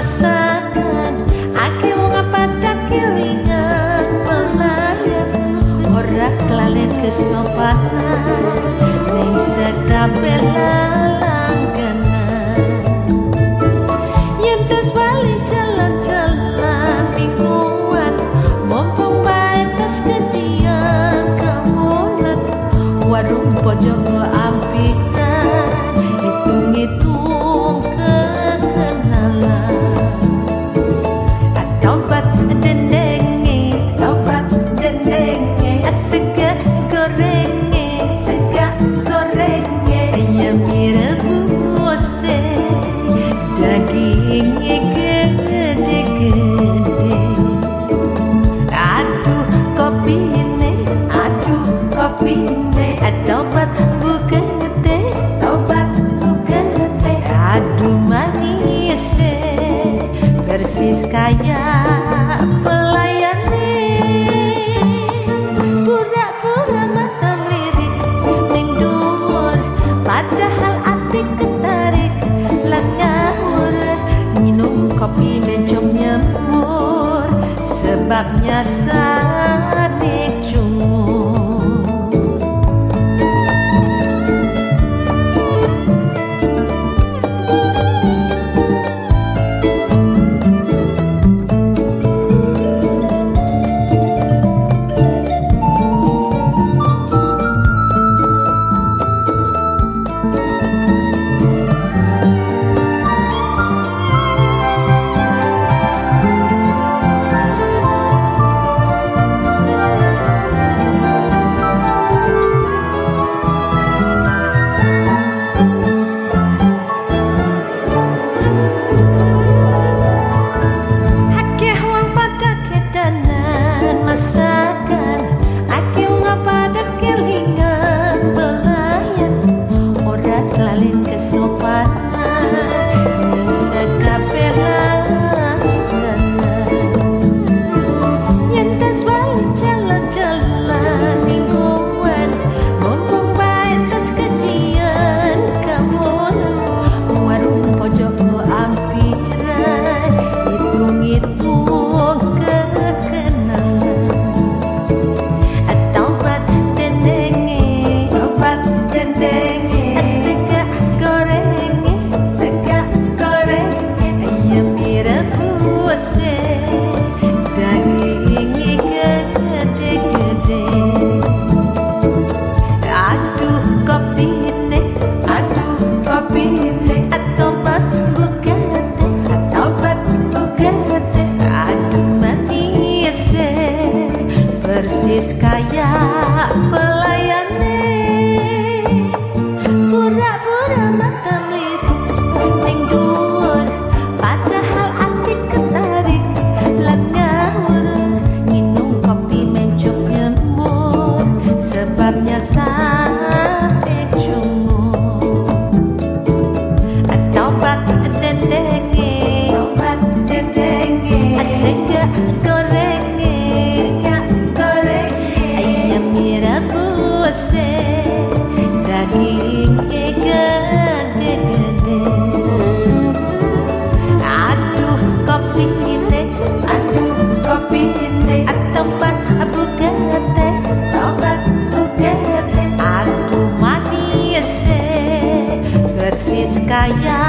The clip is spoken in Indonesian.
pasangan Aki wong pada kilingan Malayan Ora kelalen kesopanan. Neng sekabe lalangganan Yentes balik jalan-jalan mingguan. Mumpung baik tas kedian Kamulat Warung pojok ampitan. Hitung-hitung Aduh kopi ini, aduh kopi ini, eh, dapat. 哎呀。